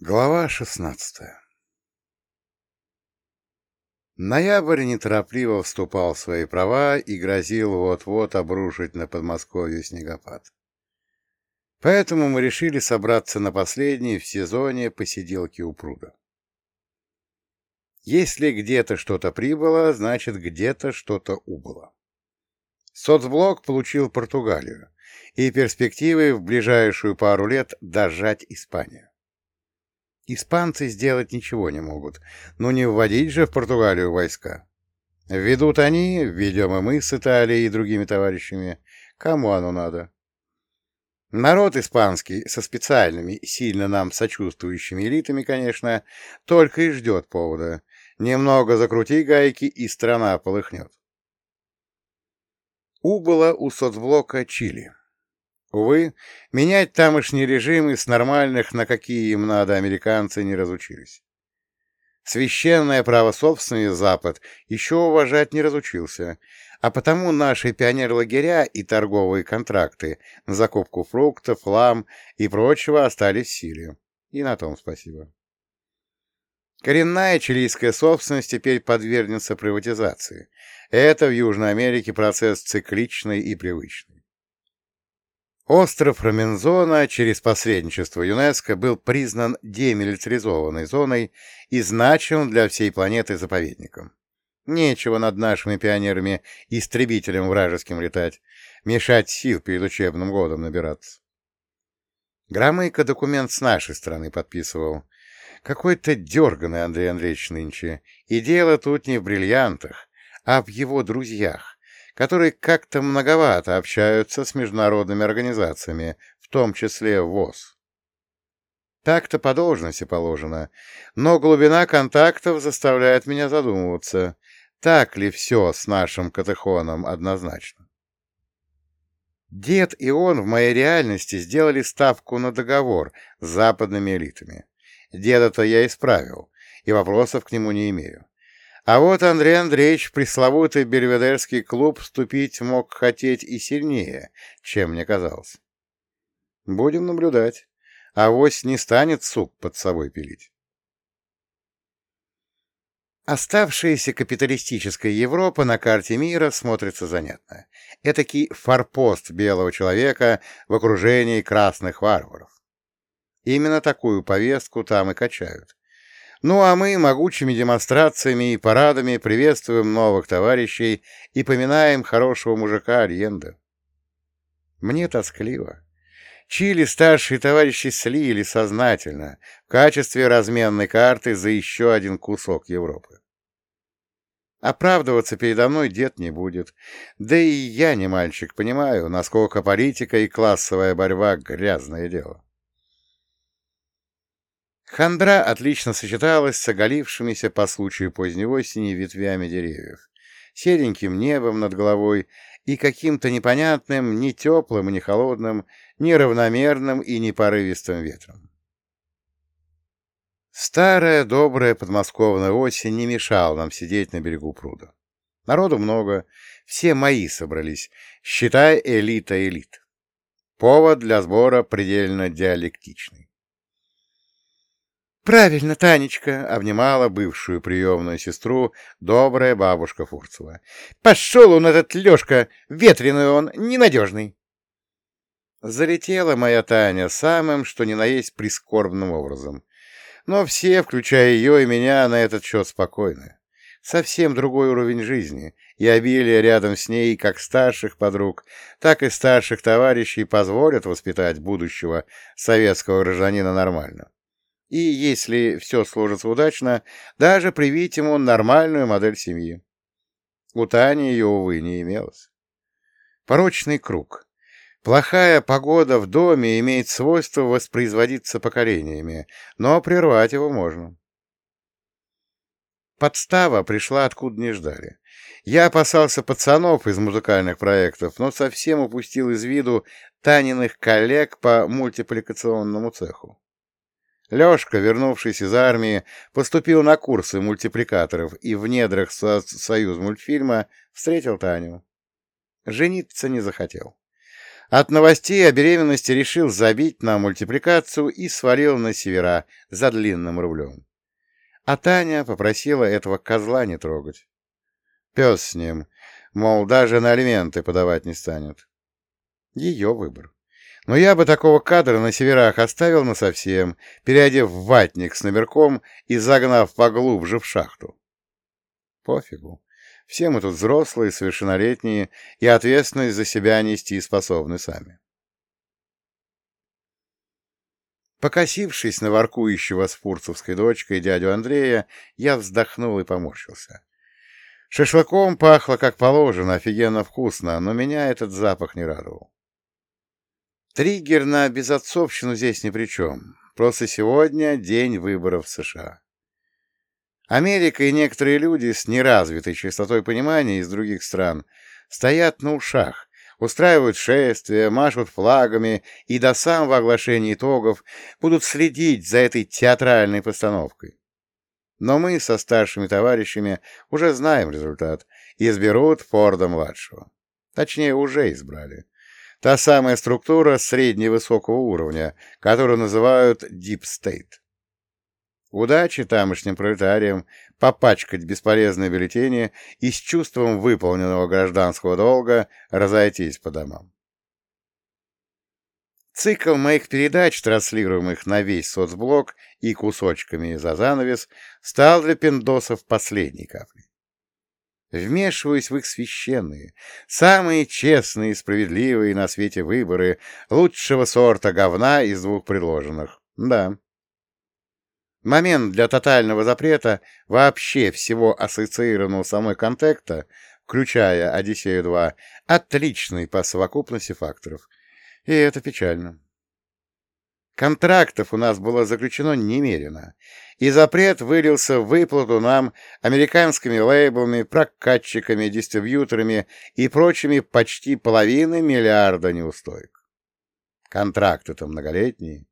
Глава шестнадцатая Ноябрь неторопливо вступал в свои права и грозил вот-вот обрушить на Подмосковье снегопад. Поэтому мы решили собраться на последней в сезоне посиделки у пруда. Если где-то что-то прибыло, значит где-то что-то убыло. Соцблок получил Португалию и перспективы в ближайшую пару лет дожать Испанию. Испанцы сделать ничего не могут, но не вводить же в Португалию войска. Ведут они, ведем и мы с Италией и другими товарищами. Кому оно надо? Народ испанский, со специальными, сильно нам сочувствующими элитами, конечно, только и ждет повода. Немного закрути гайки, и страна полыхнет. Убыло у соцблока Чили. Увы, менять тамошний режим из нормальных, на какие им надо, американцы не разучились. Священное право собственности Запад еще уважать не разучился, а потому наши пионер-лагеря и торговые контракты на закупку фруктов, лам и прочего остались в силе. И на том спасибо. Коренная чилийская собственность теперь подвергнется приватизации. Это в Южной Америке процесс цикличный и привычный. Остров Рамензона через посредничество ЮНЕСКО был признан демилитаризованной зоной и значим для всей планеты заповедником. Нечего над нашими пионерами истребителем вражеским летать, мешать сил перед учебным годом набираться. Громыко документ с нашей стороны подписывал. Какой-то дерганый Андрей Андреевич нынче, и дело тут не в бриллиантах, а в его друзьях, которые как-то многовато общаются с международными организациями, в том числе ВОЗ. Так-то по должности положено, но глубина контактов заставляет меня задумываться, так ли все с нашим катехоном однозначно. Дед и он в моей реальности сделали ставку на договор с западными элитами. Деда-то я исправил, и вопросов к нему не имею. А вот Андрей Андреевич в пресловутый бельведерский клуб вступить мог хотеть и сильнее, чем мне казалось. Будем наблюдать. Авось не станет сук под собой пилить. Оставшаяся капиталистическая Европа на карте мира смотрится занятно. Этакий форпост белого человека в окружении красных варваров. Именно такую повестку там и качают. Ну а мы могучими демонстрациями и парадами приветствуем новых товарищей и поминаем хорошего мужика Альенда. Мне тоскливо. Чили старшие товарищи слили сознательно в качестве разменной карты за еще один кусок Европы. Оправдываться передо мной дед не будет. Да и я не мальчик, понимаю, насколько политика и классовая борьба — грязное дело. Хандра отлично сочеталась с оголившимися по случаю поздней осени ветвями деревьев, сереньким небом над головой и каким-то непонятным, ни теплым, ни холодным, ни равномерным и ни порывистым ветром. Старая добрая подмосковная осень не мешала нам сидеть на берегу пруда. Народу много, все мои собрались, считай элита элит. Повод для сбора предельно диалектичный. «Правильно, Танечка!» — обнимала бывшую приемную сестру добрая бабушка Фурцева. «Пошел он, этот Лешка! Ветреный он, ненадежный!» Залетела моя Таня самым, что ни на есть, прискорбным образом. Но все, включая ее и меня, на этот счет спокойны. Совсем другой уровень жизни, и обилие рядом с ней как старших подруг, так и старших товарищей позволят воспитать будущего советского гражданина нормально и, если все сложится удачно, даже привить ему нормальную модель семьи. У Тани ее, увы, не имелось. Порочный круг. Плохая погода в доме имеет свойство воспроизводиться поколениями, но прервать его можно. Подстава пришла откуда не ждали. Я опасался пацанов из музыкальных проектов, но совсем упустил из виду Таниных коллег по мультипликационному цеху. Лешка, вернувшись из армии, поступил на курсы мультипликаторов и в недрах со союз мультфильма встретил Таню. Жениться не захотел. От новостей о беременности решил забить на мультипликацию и свалил на севера за длинным рублем. А Таня попросила этого козла не трогать. Пес с ним, мол, даже на алименты подавать не станет. Ее выбор. Но я бы такого кадра на северах оставил насовсем, переодев ватник с номерком и загнав поглубже в шахту. Пофигу. Все мы тут взрослые, совершеннолетние, и ответственность за себя нести способны сами. Покосившись на воркующего с фурцевской дочкой дядю Андрея, я вздохнул и поморщился. Шашлыком пахло, как положено, офигенно вкусно, но меня этот запах не радовал. Триггер на безотцовщину здесь ни при чем. Просто сегодня день выборов в США. Америка и некоторые люди с неразвитой частотой понимания из других стран стоят на ушах, устраивают шествия, машут флагами и до самого оглашения итогов будут следить за этой театральной постановкой. Но мы со старшими товарищами уже знаем результат изберут Форда-младшего. Точнее, уже избрали. Та самая структура средневысокого уровня, которую называют Deep State. Удачи тамошним пролетариям попачкать бесполезные бюллетени и с чувством выполненного гражданского долга разойтись по домам. Цикл моих передач, транслируемых на весь соцблок и кусочками за занавес, стал для пиндосов последней каплей. Вмешиваюсь в их священные, самые честные и справедливые на свете выборы лучшего сорта говна из двух предложенных. Да, Момент для тотального запрета вообще всего ассоциированного со мной контекта, включая «Одиссею-2», отличный по совокупности факторов. И это печально. Контрактов у нас было заключено немерено, и запрет вылился в выплату нам американскими лейблами, прокатчиками, дистрибьюторами и прочими почти половины миллиарда неустоек. Контракты-то многолетние,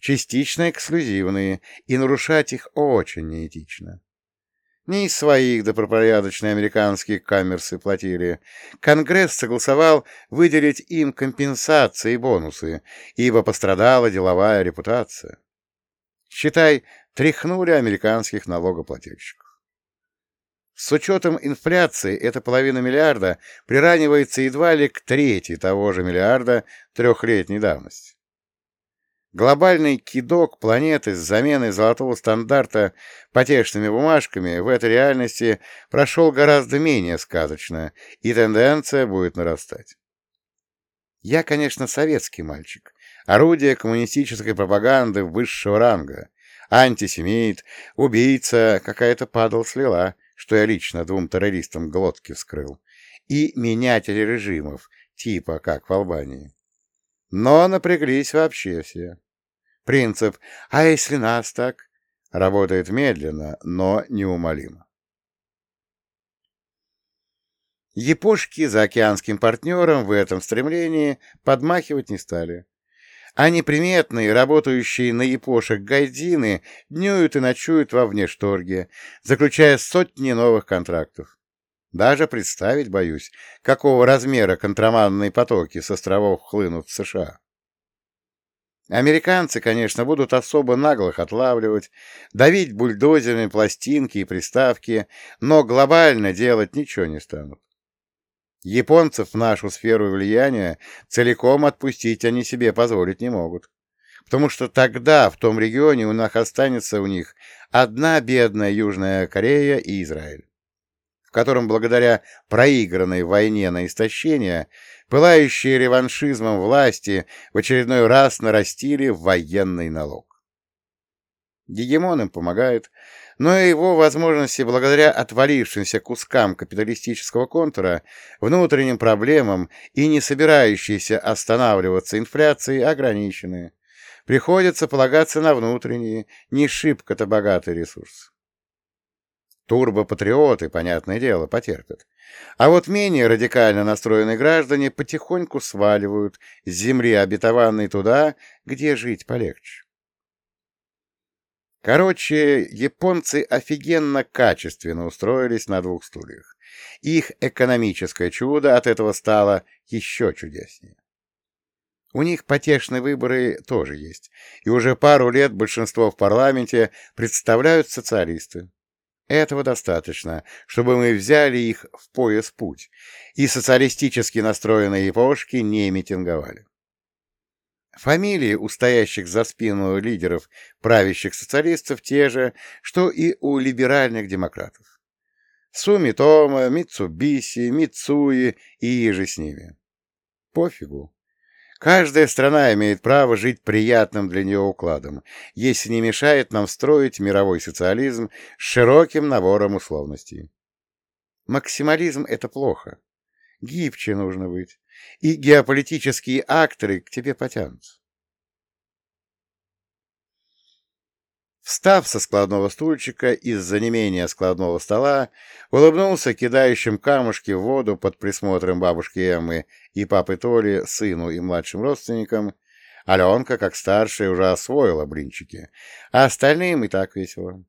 частично эксклюзивные, и нарушать их очень неэтично. Не из своих добропорядочные американские камерсы платили. Конгресс согласовал выделить им компенсации и бонусы, ибо пострадала деловая репутация. Считай, тряхнули американских налогоплательщиков. С учетом инфляции эта половина миллиарда приравнивается едва ли к трети того же миллиарда трехлетней давности. Глобальный кидок планеты с заменой золотого стандарта потешными бумажками в этой реальности прошел гораздо менее сказочно, и тенденция будет нарастать. Я, конечно, советский мальчик, орудие коммунистической пропаганды высшего ранга, антисемит, убийца, какая-то падал слила, что я лично двум террористам глотки вскрыл, и менятели режимов, типа как в Албании. Но напряглись вообще все. Принцип «а если нас так?» работает медленно, но неумолимо. Япошки за океанским партнером в этом стремлении подмахивать не стали. Они приметные, работающие на япошек гайдзины, днюют и ночуют во внешторге, заключая сотни новых контрактов. Даже представить боюсь, какого размера контрабандные потоки с островов хлынут в США. Американцы, конечно, будут особо наглых отлавливать, давить бульдозерами пластинки и приставки, но глобально делать ничего не станут. Японцев в нашу сферу влияния целиком отпустить они себе позволить не могут, потому что тогда в том регионе у нас останется у них одна бедная Южная Корея и Израиль, котором благодаря проигранной войне на истощение пылающие реваншизмом власти, в очередной раз нарастили военный налог. Гегемон им помогает, но и его возможности благодаря отвалившимся кускам капиталистического контура, внутренним проблемам и не собирающейся останавливаться инфляции ограничены. Приходится полагаться на внутренние, не шибко-то богатые ресурсы. Турбопатриоты, понятное дело, потерпят. А вот менее радикально настроенные граждане потихоньку сваливают с земли обетованной туда, где жить полегче. Короче, японцы офигенно качественно устроились на двух стульях. Их экономическое чудо от этого стало еще чудеснее. У них потешные выборы тоже есть, и уже пару лет большинство в парламенте представляют социалисты. Этого достаточно, чтобы мы взяли их в пояс путь, и социалистически настроенные япошки не митинговали. Фамилии у стоящих за спину лидеров правящих социалистов те же, что и у либеральных демократов. Сумитома, Митсубиси, Митсуи и же с ними. Пофигу. Каждая страна имеет право жить приятным для нее укладом, если не мешает нам строить мировой социализм с широким набором условностей. Максимализм — это плохо. Гибче нужно быть, и геополитические акторы к тебе потянутся. Встав со складного стульчика из-за неимения складного стола, улыбнулся кидающим камушки в воду под присмотром бабушки Эммы и папы Толи, сыну и младшим родственникам. Аленка, как старшая, уже освоила блинчики, а остальным и так весело.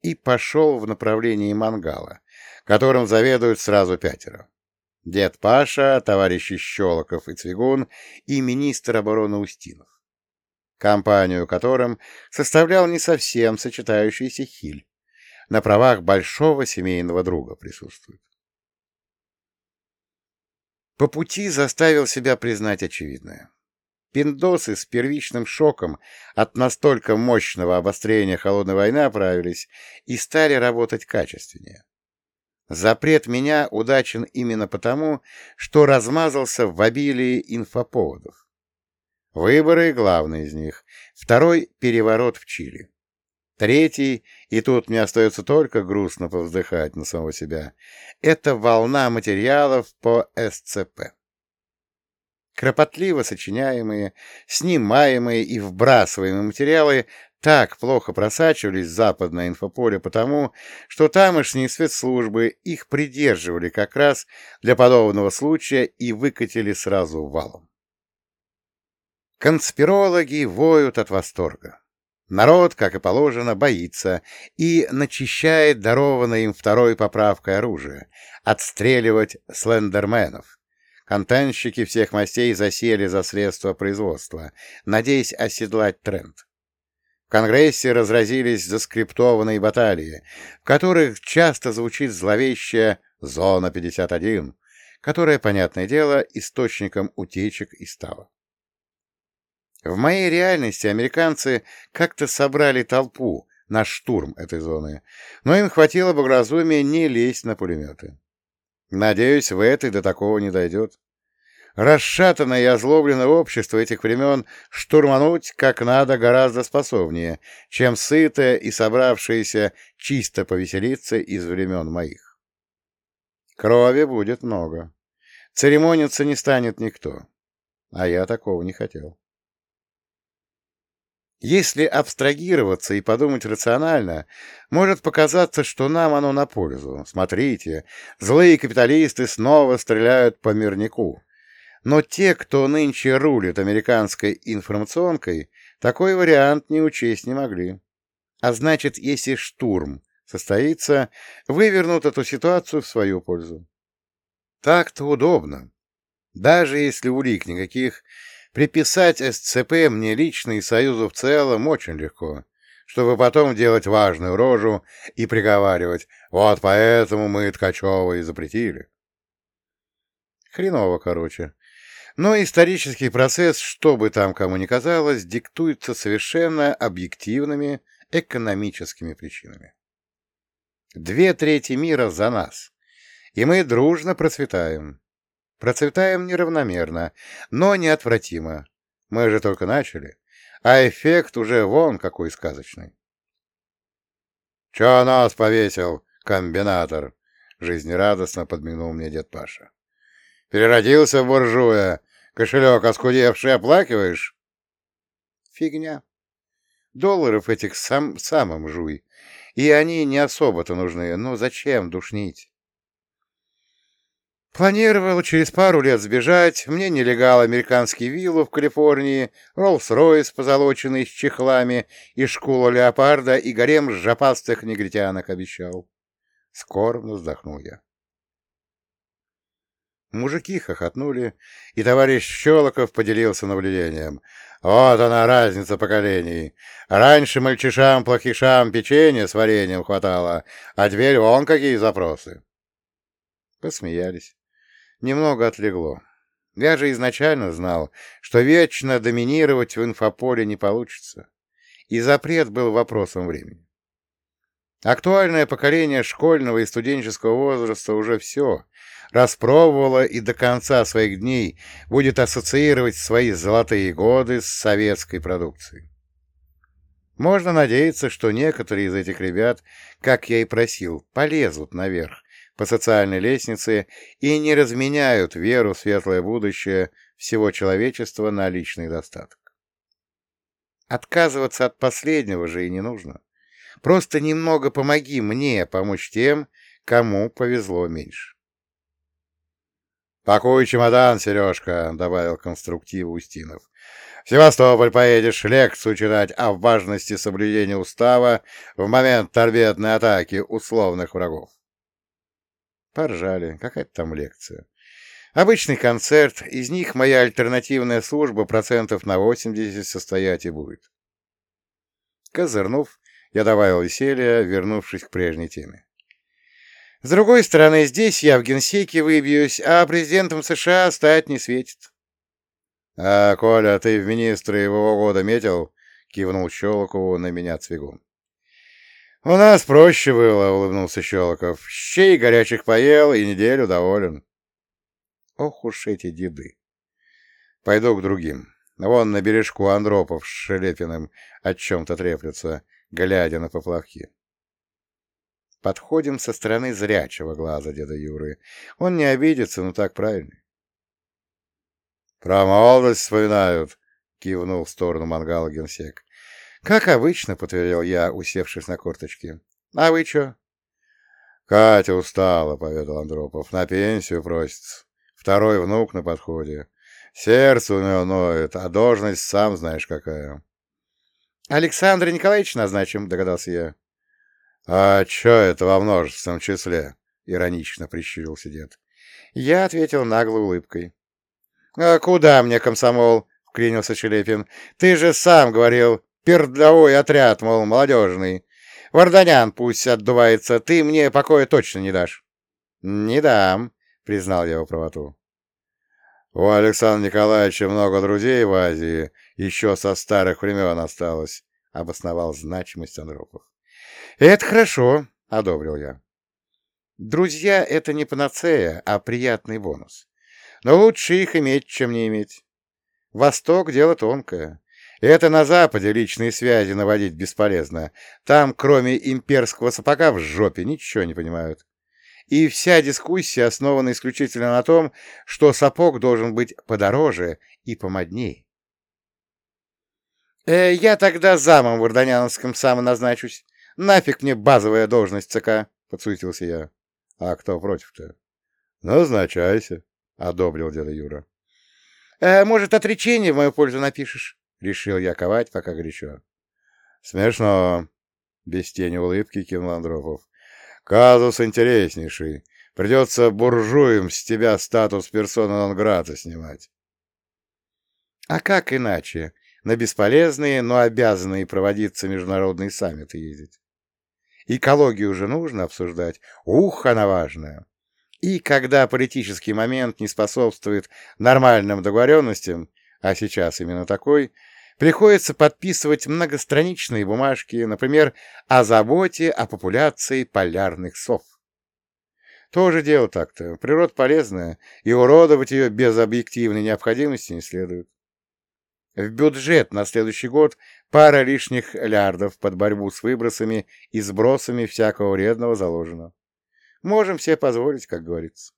И пошел в направлении мангала, которым заведуют сразу пятеро. Дед Паша, товарищи Щелоков и Цвигун и министр обороны Устинов компанию которым составлял не совсем сочетающийся Хиль. На правах большого семейного друга присутствует. По пути заставил себя признать очевидное. Пиндосы с первичным шоком от настолько мощного обострения холодной войны оправились и стали работать качественнее. Запрет меня удачен именно потому, что размазался в обилии инфоповодов. Выборы — главный из них. Второй — переворот в Чили. Третий, и тут мне остается только грустно повздыхать на самого себя, это волна материалов по СЦП. Кропотливо сочиняемые, снимаемые и вбрасываемые материалы так плохо просачивались в западное инфополе потому, что тамошние спецслужбы их придерживали как раз для подобного случая и выкатили сразу валом. Конспирологи воют от восторга. Народ, как и положено, боится и начищает дарованное им второй поправкой оружие — отстреливать слендерменов. Контентщики всех мастей засели за средства производства, надеясь оседлать тренд. В Конгрессе разразились заскриптованные баталии, в которых часто звучит зловещая «Зона 51», которая, понятное дело, источником утечек и стала. В моей реальности американцы как-то собрали толпу на штурм этой зоны, но им хватило благоразумия не лезть на пулеметы. Надеюсь, в этой до такого не дойдет. Расшатанное и озлобленное общество этих времен штурмануть как надо гораздо способнее, чем сытое и собравшееся чисто повеселиться из времен моих. Крови будет много. Церемониться не станет никто. А я такого не хотел. Если абстрагироваться и подумать рационально, может показаться, что нам оно на пользу. Смотрите, злые капиталисты снова стреляют по мирнику. Но те, кто нынче рулит американской информационкой, такой вариант не учесть не могли. А значит, если штурм состоится, вывернут эту ситуацию в свою пользу. Так-то удобно. Даже если улик никаких, Приписать СЦП мне лично и Союзу в целом очень легко, чтобы потом делать важную рожу и приговаривать «Вот поэтому мы Ткачева и запретили». Хреново, короче. Но исторический процесс, что бы там кому ни казалось, диктуется совершенно объективными экономическими причинами. Две трети мира за нас, и мы дружно процветаем. Процветаем неравномерно, но неотвратимо. Мы же только начали, а эффект уже вон какой сказочный. — Чё нас повесил, комбинатор? — жизнерадостно подмигнул мне дед Паша. — Переродился в буржуя, кошелек оскудевший оплакиваешь? — Фигня. Долларов этих сам самым жуй, и они не особо-то нужны, но зачем душнить? Планировал через пару лет сбежать, мне нелегал американский виллу в Калифорнии, Роллс-Ройс, позолоченный с чехлами, и школу леопарда, и гарем жопастых негритянок обещал. Скорбно вздохнул я. Мужики хохотнули, и товарищ Щелоков поделился наблюдением. Вот она разница поколений. Раньше мальчишам-плохишам печенье с вареньем хватало, а теперь вон какие запросы. Посмеялись. Немного отлегло. Я же изначально знал, что вечно доминировать в инфополе не получится. И запрет был вопросом времени. Актуальное поколение школьного и студенческого возраста уже все распробовало и до конца своих дней будет ассоциировать свои золотые годы с советской продукцией. Можно надеяться, что некоторые из этих ребят, как я и просил, полезут наверх по социальной лестнице и не разменяют веру в светлое будущее всего человечества на личный достаток. Отказываться от последнего же и не нужно. Просто немного помоги мне помочь тем, кому повезло меньше. «Пакуй чемодан, Сережка», — добавил конструктив Устинов. «В Севастополь поедешь лекцию читать о важности соблюдения устава в момент торпедной атаки условных врагов». Поржали. Какая-то там лекция. Обычный концерт, из них моя альтернативная служба процентов на 80 состоять и будет. Козырнув, я добавил веселья, вернувшись к прежней теме. С другой стороны, здесь я в генсеке выбьюсь, а президентом США стать не светит. — А, Коля, ты в министры его года метил? — кивнул Щелокову на меня Цвигун. — У нас проще было, — улыбнулся Щелоков. — Щей горячих поел и неделю доволен. Ох уж эти деды. Пойду к другим. Вон на бережку Андропов с Шелепиным о чем-то треплются глядя на поплавки. Подходим со стороны зрячего глаза деда Юры. Он не обидится, но так правильно. — Про молодость вспоминают, — кивнул в сторону мангала генсек. — Как обычно, — подтвердил я, усевшись на корточки. — А вы чё? — Катя устала, — поведал Андропов. — На пенсию просится. Второй внук на подходе. Сердце у него ноет, а должность сам знаешь какая. Александра Николаевича назначим, догадался я. — А чё это во множественном числе? — иронично прищурился дед. Я ответил наглой улыбкой. — А куда мне комсомол? — вклинился Челепин. — Ты же сам говорил, пердовой отряд, мол, молодежный. Варданян пусть отдувается, ты мне покоя точно не дашь. — Не дам, — признал я его правоту. — У Александра Николаевича много друзей в Азии, еще со старых времен осталось, — обосновал значимость Андропов. — Это хорошо, — одобрил я. Друзья — это не панацея, а приятный бонус. Но лучше их иметь, чем не иметь. Восток — дело тонкое. Это на Западе личные связи наводить бесполезно. Там, кроме имперского сапога, в жопе ничего не понимают. И вся дискуссия основана исключительно на том, что сапог должен быть подороже и помодней. Э, «Я тогда замом в Ордоняновском самоназначусь. Нафиг мне базовая должность ЦК», — подсуетился я. «А кто против-то?» «Назначайся», — одобрил деда Юра. «Э, «Может, отречение в мою пользу напишешь?» — решил я ковать, пока горячо. «Смешно», — без тени улыбки кивнул Андропов. «Казус интереснейший. Придется буржуям с тебя статус персона нон снимать». «А как иначе?» на бесполезные, но обязанные проводиться международные саммиты ездить. Экологию уже нужно обсуждать. Ух, она важная. И когда политический момент не способствует нормальным договоренностям, а сейчас именно такой, приходится подписывать многостраничные бумажки, например, о заботе о популяции полярных сов. Тоже дело так-то. Природа полезная, и уродовать ее без объективной необходимости не следует. В бюджет на следующий год пара лишних лярдов под борьбу с выбросами и сбросами всякого вредного заложено. Можем себе позволить, как говорится.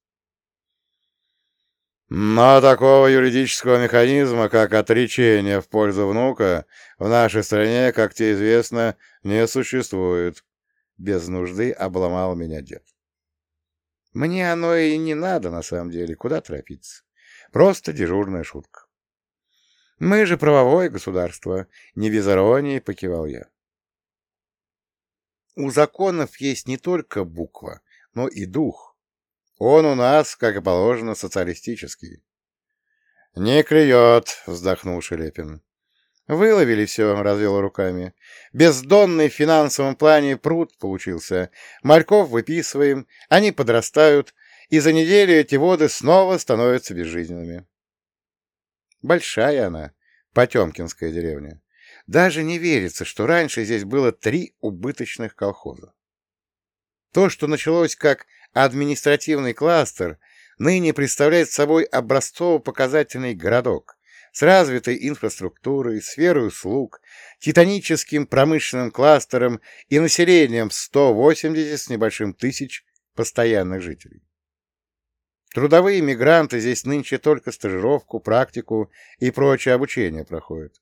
Но такого юридического механизма, как отречение в пользу внука, в нашей стране, как тебе известно, не существует. Без нужды обломал меня дед. Мне оно и не надо, на самом деле, куда торопиться. Просто дежурная шутка. Мы же правовое государство, не без иронии покивал я. У законов есть не только буква, но и дух. Он у нас, как и положено, социалистический. — Не клюет, — вздохнул Шелепин. — Выловили все, — развел руками. Бездонный в финансовом плане пруд получился. Мальков выписываем, они подрастают, и за неделю эти воды снова становятся безжизненными. Большая она, Потемкинская деревня. Даже не верится, что раньше здесь было три убыточных колхоза. То, что началось как административный кластер, ныне представляет собой образцово-показательный городок с развитой инфраструктурой, сферой услуг, титаническим промышленным кластером и населением 180 с небольшим тысяч постоянных жителей. Трудовые мигранты здесь нынче только стажировку, практику и прочее обучение проходят.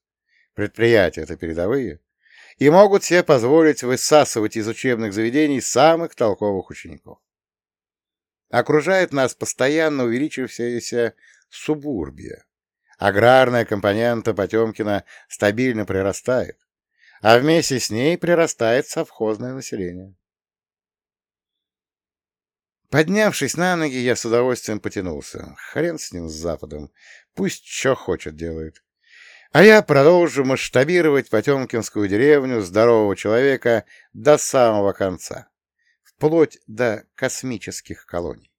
Предприятия это передовые и могут себе позволить высасывать из учебных заведений самых толковых учеников. Окружает нас постоянно увеличивающаяся субурбия. Аграрная компонента Потемкина стабильно прирастает, а вместе с ней прирастает совхозное население. Поднявшись на ноги, я с удовольствием потянулся. Хрен с ним, с Западом. Пусть что хочет делает. А я продолжу масштабировать Потемкинскую деревню здорового человека до самого конца, вплоть до космических колоний.